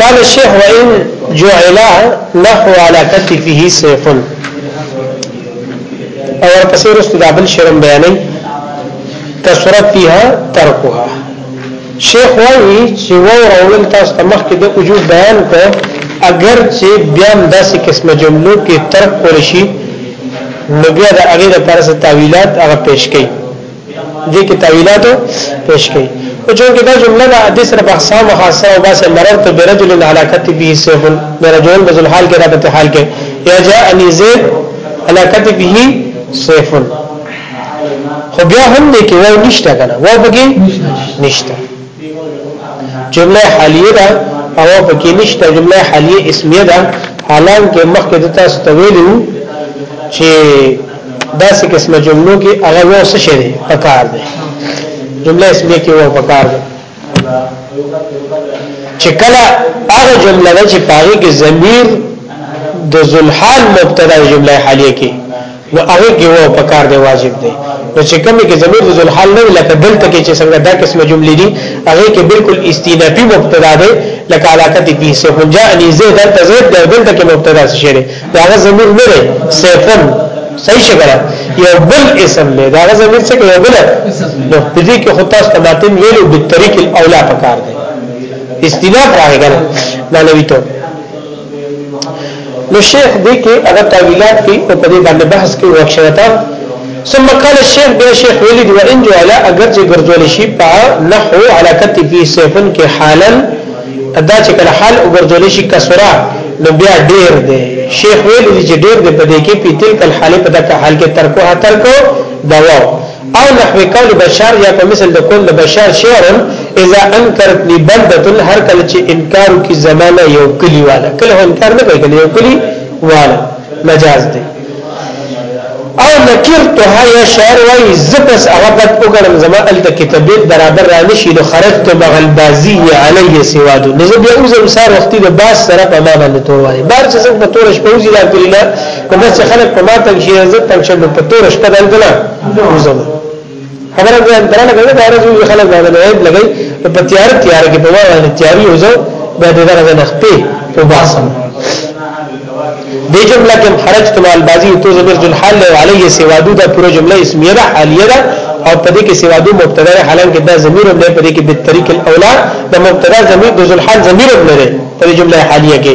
قال الشيخ وإن جعل نحو على كتفه سيف او ورپسې رسل دابل شرم بیانې کثرت فيها ترکها شیخ وایي چې و راول تاسو ته مخکې د وجود بیان کو اگر چې بیا هم داسې قسمه جملو کې ترک کول شي نو بیا د هغه لپاره تعویلات هغه پیش کړي دې کې تعویلات پیش کړي او چونکه دا جمله د حدیث سره په احسان خاصه او باسه مررت برجل علاقت به سیف برجل بذل حال کې رابطه حال کې یا جاء انی زید علاقت به سیف خو بیا هم دې کې وای نشته کنه وای بګي نشته جمله حالیه ده او بګي نشته جمله حالیه اسمیه ده حالان کې مخکې د تاسو تویلو چې دا څه قسمه جملو کې هغه و څه شي په کار دی جمله اسمه کې و په کار دی چې کله هغه جمله ده چې پاره کې ضمیر د ذلحال مبتدا جمله حالیه کې نو هغه کې و په کار دی واجب دی نو چې کومه کې ضمیر د ذلحال نه لکه دلته کې چې څنګه دا قسمه جملې دي هغه کې بالکل استینافي مبتدا ده لکه علاقه دې پیسه هم جاء ان زید دلته زید دلته کې مبتدا شي دا هغه ضمیر نه دی سیفن صحیح شګره یو بل اسم دی دا هغه ضمیر څه یو بل نو په دې کې خو تاسو تماتم ویلو په طریق الاولا پکار دی استناف راغی کنه دا لوي ته نو شیخ دې کې هغه تعویلات کې او په دې باندې بحث کې وښیتا ثم قال الشيخ بیا شیخ ویلی دی ان جو علا اگر چې ګرځول شي په نحو علاقت فی سیفن کې حالا دا چې کله حال وګرځول شي کسره نو بیا ډیر دی شیخ ویل چې ډیر دی په دې کې په تلک الحال په دغه حال کې ترکو ها ترکو دوا او نحوی قول بشار یا په مثل د کول بشار شعر اذا انکرت لی بلدت هر کله چې انکار کی زمانه یو کلی والا کله انکار نه کوي یو کلی والا مجاز دی او نکرتها یا شعر وای زپس هغه بد وګړم زما ال د کتابیت برابر را نشي نو خرجت مغل بازی علی سواد نو زه بیا اوسم سار وختي د باس سره په ما باندې تور وای بار چې څنګه تور شپه وزي دا کلینا نو بس خلک په ما تنګ شي زه تنګ شم په تور شپه دلته نه اوسم خبره ده تر نه کوي دا راځي چې خلک باندې عیب لګي په تیار تیار کې په وانه تیاری وځو دا د درغه نه خپې په باسم دې جمله کې حرج تمال بازی تو زبر جل حال له علی سوادو دا پوره جمله اسمیه ده حالیه ده او په دې کې سوادو مبتدا ده حالانکه دا ضمیر نه په دې کې به طریق الاولا د مبتدا ضمیر د ذل حال ضمیر نه لري په جمله حالیه کې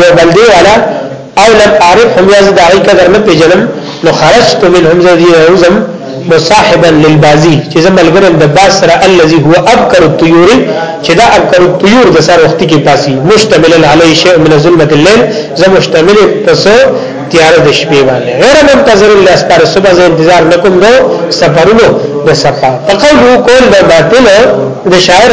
یو بندي والا او لم اعرفهم یا زداعی قدر نه پیژنم نو خرجت منهم زدی روزم مصاحبا للبازی چې زم ملګرم د باز سره الذي هو ابکر الطيور چې دا ابکر الطيور د سر وخت کې پاسي مشتمل علی شیء من ظلمت الليل زم مشتمل پس تیار د شپې باندې غیر منتظر الله سپار صبح زه انتظار نکوم نو سفرونو د صفا فقالو کول د باطل د شاعر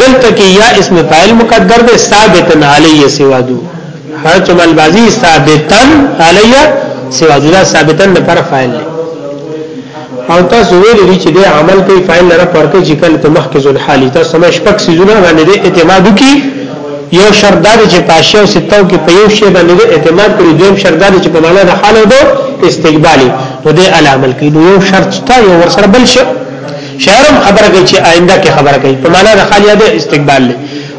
دلته کې یا اسم فاعل مقدر دی ثابتن علی سوادو هر چم البازی ثابتن علی سوادو دا ثابتن لپاره فاعل دی او تاسو ویل دي چې د عمل کوي فاعل لپاره پرکه چې کله ته مخکې ذل حالي تاسو سمې شپک سيزونه باندې اعتماد وکي یو شردار چې پاشه او ستو کې په یو شی باندې اعتماد کړی دویم شردار چې په معنا د حال او د استقبالي نو د علامل کې یو شرط تا یو ورسره بل شي شعرم خبره کوي چې آینده کې خبره کوي په معنا د حال یاد استقبال له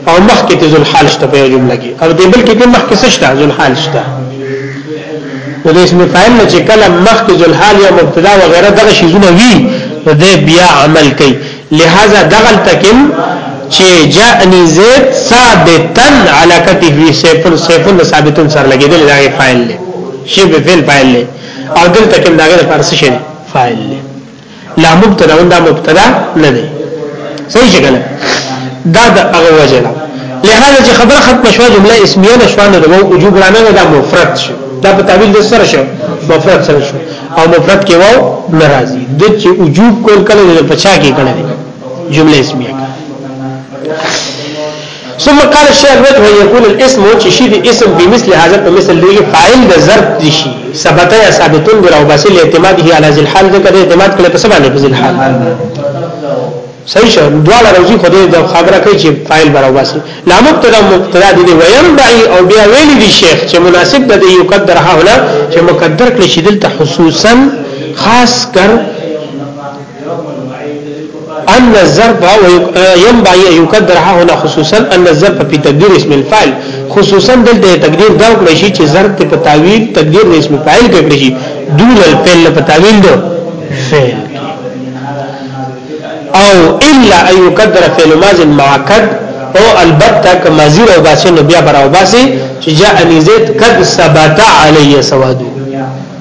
او مخ کې ذل حال شته په جمله کې او دې بل کې کوم مخ کې څه شته ذل حال شته نو د اسم فاعل نه چې کله مخ کې ذل حال یا مبتدا و غیره دغه شیزونه وی نو دې بیا عمل کوي لہذا دغل تکم چې جاءنی زید ثابتن علاقته سیفن سیفن ثابتن سره لګیدل دا فاعل له شی به فعل فاعل له او دلته کوم داګه فارسی شي فاعل له لا مبتدا دا مبتدا نه دی صحیح شګل دا د هغه وجه ده لهدا چې خبره ختم شوه جمله اسمیه نشوه نو د وجوب رانه دا مفرد شو دا په تعویل د سره شو مفرد سره شو او مفرد کې وو ناراضي د چې وجوب کول کله د پچا کې کړه جمله اسمیه ثم قال الشيخ الوجه ان يكون الاسم وشيد اسم بمثل هذا فمثل له فاعل ده ظرف دي شي ثبت يا ثابت ده او بس الاعتماد هي على ذل حال ده كده اعتماد کله په سبانه بذل حال صحیح شو دواړه روزي خو دې د خبره کوي چې فاعل برابر واسي لا مبتدا مبتدا دي وينبغي او بیا ویلي دي شیخ چې مناسب ده یو قدر هغه چې مقدر کړي شیدل ته خصوصا خاص کر ان الظرف ينبع يقدرها هنا خصوصا ان الظرف في تقدير اسم الفاعل خصوصا دلته تقدیر دا کړی شي چې ظرف په تعویل تقدیر د اسم فاعل کې کړی شي دون الفعل په تعویل دو فعل او الا ان يقدر فعل ماض مع قد او البته کما زیر او باسن بیا بر او باسی چې جاء نزيد قد ثبت عليه سوادو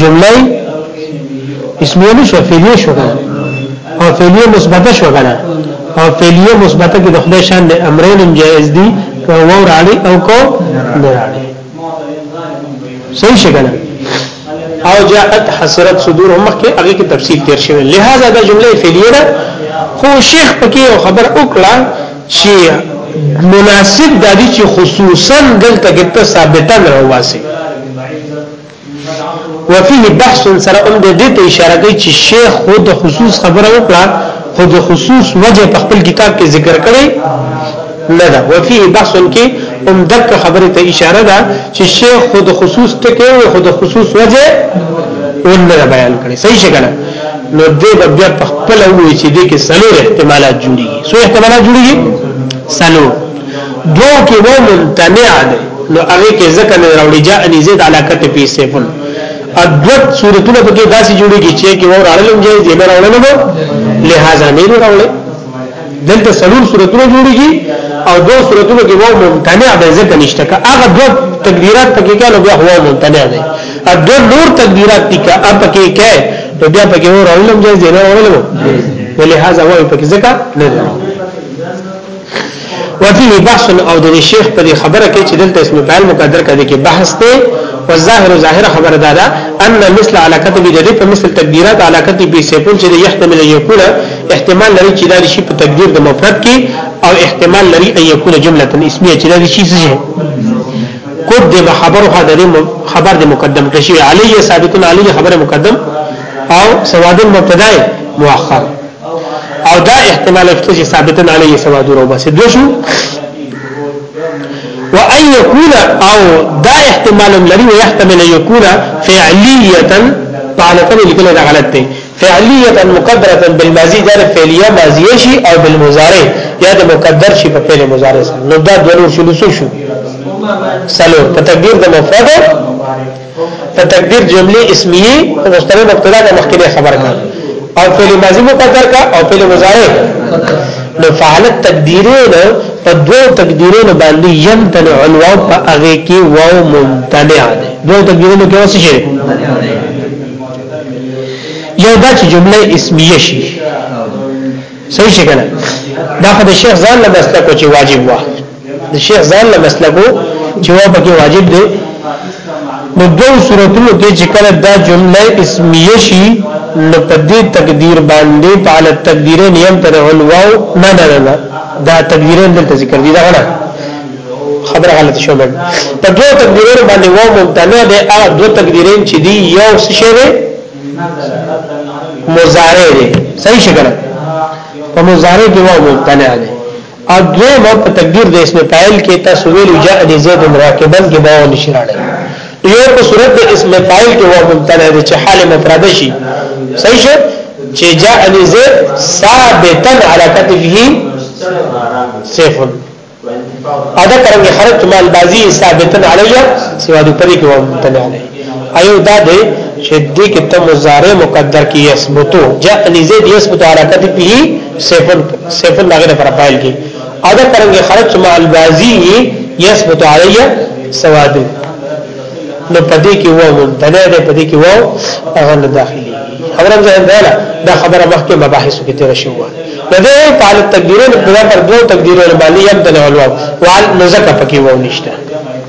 جمله اسمیه نشو فعلیه شو کنه او فعلیه مثبته شو کنه او فعلیه مثبته کې د خدای شان د امرین جائز دي کو ور علی او کو نر علی صحیح شګل او جاءت حسرت صدور مخ کې هغه کې تفصیل تیر شوی لہذا دا جمله فعلیه ده خو شیخ پکې خبر وکړه چې مناسب دادی چې خصوصا دلته کې ته ثابته نه واسي وفيه بحث سره هم د دې ته اشاره کوي چې شیخ خو د خصوص خبره وکړه خو د خصوص وجه په خپل کتاب کې ذکر کړي نه ده وفيه بحث کې هم دغه خبره ته اشاره ده چې شیخ خو د خصوص ټکی او خو د خصوص وجه ونه بیان کړي صحیح څنګه نو دې بیا په خپل وی چې دې کې سلور احتمالات جوړي سو احتمالات جوړي سلور دو کې و ممتنع دی نو هغه کې ځکه نه راوړي جاء ان زید علاقت فی سیفن ادوت صورتونه پکې داسې جوړیږي چې کې ور اړلم جایز دی نه راوړلم لہذا نه راوړل دلته سلور صورتونه جوړیږي او دو صورتونه کې وو ممتنع دی ځکه نشته که هغه دو تقدیرات پکې کې نو بیا هو ممتنع دی ادو نور تقدیرات دي که اپ کې کې نو بیا پکې ور اړلم جایز دی نه راوړلم ولهذا وای پکې ځکه نه وفيه بحث او د شیخ په خبره کې چې دلته اسم فاعل مقدر کړي کې بحث ته والظاهر ظاهر خبر دا ده ان مثل علاقه دې د په مثل تقدیرات علاقه دې په سیفون چې يحتمل یکون احتمال لري چې دا شی په تقدیر د مفرد کې او احتمال لري ان یکون جمله اسمیه چې دا شی څه شي قد دې خبر خو د خبر دې مقدم کړي علی ثابتون علی خبر مقدم او سواد المبتدا مؤخر او دا احتمال شته چې ثابتا علیه سواد ورو بس دو شو وان يكون او دا احتمال لري ويحتمل ان يكون فعليه طالبا لیکل دا غلط دی فعليه مقدره بالماضي دا فعليه ماضيه شي او بالمضارع یا د مقدر شي په فعل مضارع سره نو دا د نور شلو شو سلو په تقدیر د مفرد ته تقدیر جمله اسمیه او مستمر مبتدا د مخکې خبر کا او فعل ماضی مقدر کا او فعل مضارع نو فعلت تقدیرین په دوه تقدیرونو باندې یمتنع الواو په هغه کې واو ممتنع ده دوه تقدیرونو کې وسه شي یو دا چې جمله اسمیه شي صحیح شي کنه دا خو د شیخ ځان له مسلک چې واجب وه د شیخ ځان له مسلکو چې و پکې واجب دی نو دو صورتونو کې چې کله دا جمله اسمیه شي نو په دې تقدیر باندې په عل تقدیر نیم تر علواو نه نه نه دا تقدیر دلته ذکر دي دا نه خبره غلط شو بل په دوه تقدیرونو باندې و مبتدا ده هغه دوه تقدیرین چې دی یو څه شی دی مضارع دی صحیح شګره په مضارع کې و مبتدا ده او دویمه په تقدیر د اسم فاعل کې تاسو ویل جاء دې زید راکبا کې به ول شي راړي یو په صورت د اسم فاعل کې و ممتنع دي چې حال مفرد شي صحیح شو چې جاء دې زید ثابتا علی کتفه سیف ادا کرنګ خرج مال بازی ثابتا علی سوا دې پرې کې و ممتنع دي ایو دا دی چې دې کې ته مضارع مقدر کې یثبتو جاء زید یثبت حرکت به سیفن سیفن دغه پر فاعل کې او دا څنګه خرج مع البازی یثبت علی سواد نو پدې کې وو ممتنع ده پدې کې وو هغه نه داخلي خبره ځان ده دا خبره مخکې مباحث کې تیر شو نو دې په حالت تقدیرونو پر دوه تقدیرونو باندې یمتنع الواو وال نزکه پکې وو نشته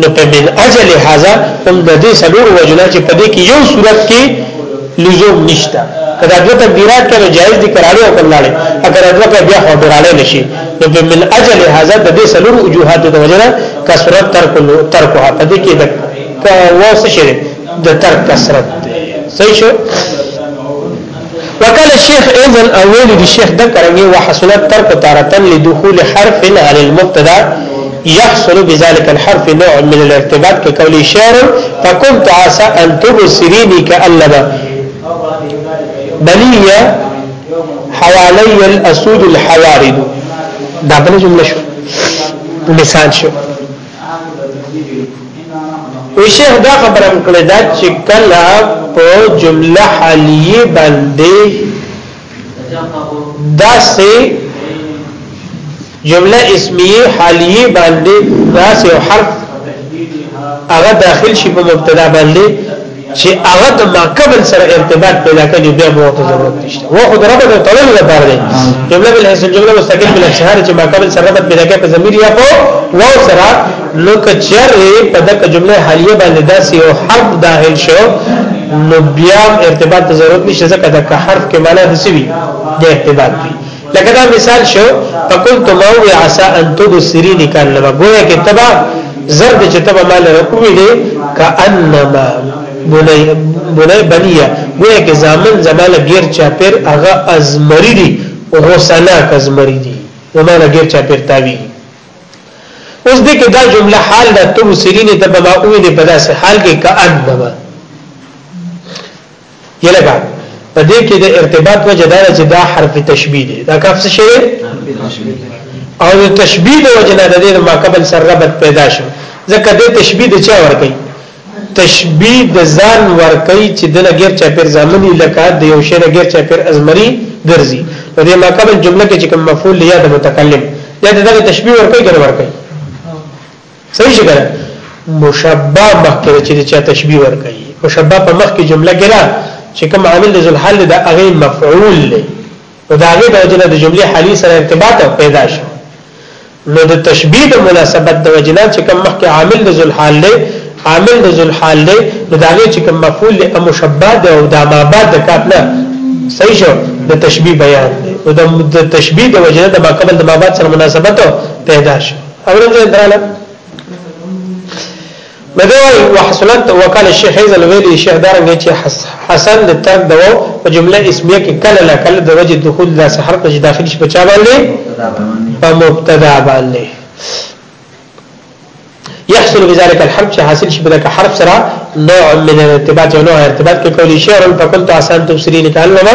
نو په من اجل هاذا هم د دې سلور وجنه چې په دې کې یو صورت کې لزوم نشته کدا دوه تقدیرات کړو جایز دي کراړي او کلاړي اگر دوه کې بیا خو دراړي نشي نو په من اجل هاذا د دې سلور وجوهات د وجنه کثرت ترک ترکه په دې کې د واسه شری د ترک کثرت صحیح شو وقال الشيخ ايضا اول الشيخ ذكرني وحصلت ترك تارة لدخول حرف على المبتدا يحصل بذلك الحرف نوع من الارتباط كقول شعر فكنت عسى ان تبصريني كألبا بلي حوالي الاسود الحوارد دا جمله شو لسان شو وی شیخ دا خبره مکړه دا چې کله په جمله حالیه باندې دا سه جمله اسمیه حالیه باندې دا سه حرف هغه داخل شي په مبتدا باندې چې هغه د ماقبل سره ارتباط پیدا کوي بیا مو ته ضرورت نشته و خو دربه د تړل لپاره دی جمله بل حسن جمله مستقل بل شهر چې ماقبل سره ربط پیدا کوي په ضمیر یا په واو سره نو کچر په دغه جمله حالیه باندې داسې یو حرف داخل شو نو بیا ارتباط ته ضرورت نشته ځکه د حرف کې معنی د سوي د ارتباط دی لکه دا مثال شو فقلت ما وی عسى ان تبصريني كان لما گویا کې تبا زرد چې تبا مال رکوي دي کانما بني بني بنيه گویا کې زامن زماله غیر چا پیر هغه ازمری دي غسنا کزمری دي زماله غیر چا پیر تاوی اوس دې کې دا جمله حال ده تبصريني تبا ما وی دي په داسې حال کې کانما یلګه په دې کې د ارتباط وجه دا چې دا حرف تشبیه دی دا کاف څه شی او د تشبیه د وجه نه د دې ما قبل سره ربط پیدا شو ځکه د تشبیه د چا ور کوي تشبیه د ځان ور کوي چې د لګیر چا پر ځامنی لکه د یو شی لګیر چا پر ازمری ګرځي نو د ما قبل جمله کې چې کوم مفعول یا د متکلم یا دغه تشبیه ور کوي ګر ور کوي صحیح شګره مشبہ مخکې چې چا تشبیه ور کوي مشبہ په مخکې جمله کې را چې کوم عامل د ذل حال د هغه مفعول دی او دا هغه د وجنه د جملې حالي سره ارتباط پیدا شو نو د تشبیه د مناسبت د وجنه چې کوم مخکې عامل د ذل حال دی عامل د ذل حال دی نو دا هغه چې کوم مفعول دی او مشبہ دی او دا ما بعد د کاپ نه صحیح شو د تشبیه بیان دی او د تشبیه د وجنه د ما قبل د ما بعد سره مناسبت پیدا شو اورې ته درانه مدوي وحصلت وقال الشيخ هيز الويلي شيخ دارنګ چې حسن د ترک دو په جمله اسمیه کې کله لا کله د وجه دخول د سحر په داخل شي بچا باندې په مبتدا باندې يحصل بذلك الحرف چې حاصل شي بلکې حرف سره نوع من الارتباط او نوع ارتباط کې کولی شي او په کل تو آسان تفسیری نکالنه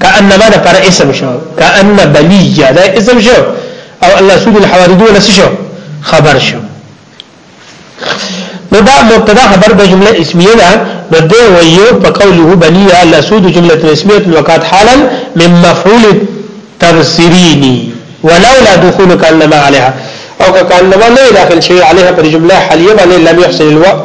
کأنما د پر اسم شو کأن بلیه دا اسم شو او الله سود الحوادث ولا شو خبر شو نو دا مبتدا خبر د جمله اسمیه ده نو دی ویو په قوله بلیه الله سود جمله اسمیه وقات حالا من مفعول تبصرینی ولولا دخول کأنما عليها او کأنما نه داخل شي عليها پر جمله حالیه باندې لم يحصل الوقت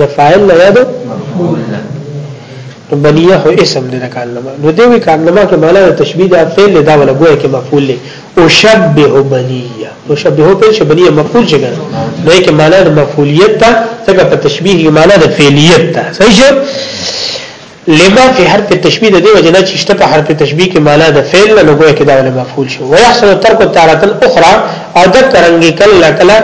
د فاعل نه یاد نو بنیه هو اسم دی د کارنما نو دی وی کارنما کې معنا د تشبیه د فعل دا ولا ګویا کې مفعول دی او شبه بنیه او شبه په چې بنیه مفعول شګر نو کې معنا د مفعولیت ته څنګه په تشبیه کې معنا د فعلیت ته صحیح لما فی حرف التشبیه د دې وجه نه چې شته په حرف تشبیه کې معنا د فعل نه نګوي کې دا ول مفعول شو ويحصل ترک تارتن اخرى او د کرنګي کله کله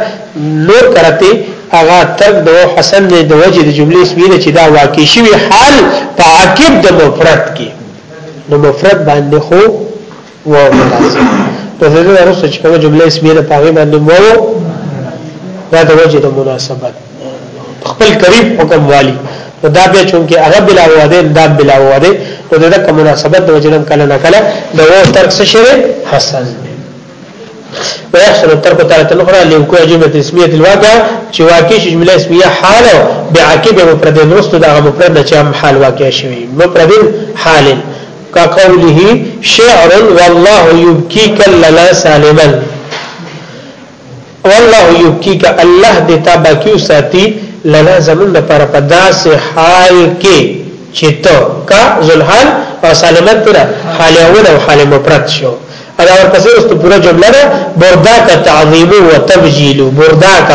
نور کرته هغه ترک د حسن د وجه د جملې اسمیه چې دا واقع شوی حال په عقب د مفرد کې نو مفرد باندې خو و خلاص په دې سره رسو چې کومه جمله اسميه ده پاغي باندې وو دا د وجه د مناسبت خپل قریب حکم والی نو دا به چونکه هغه بلا واده دا بلا واده نو دا کوم مناسبت د وجنم کله نه کله د و ترک څه شری حسن ويحصل الترك تارة أخرى لوقوع جملة اسمية الواقع چې واقع شي جمله اسميه حال او بعاقبه مفرد نرست دا مفرد نه چې هم حال واقع شوی مفرد حال كقوله شعر والله يبكيك لنا سالما والله يبكيك الله دې تا باکیو ساتي لنا زمون د پر په داسې حال کې چې ته کا ذل حال او سالمت تر حال اول او حال مفرد شو ادا ورپسې رسته پورا جمله ده برداک تعظیم و تبجیل برداک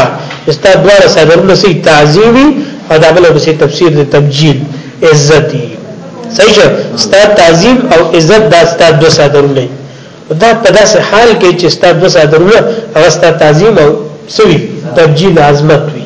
استا دواره صدرونه سي تعظیمی او دا بل پسې تفسیر د تبجیل عزت صحیح شه ستا تعظیم او عزت دا ستا دو صدرونه دا په داسې حال کې چې ستا دو صدرونه او ستا تعظیم او سوي تبجیل عظمت وي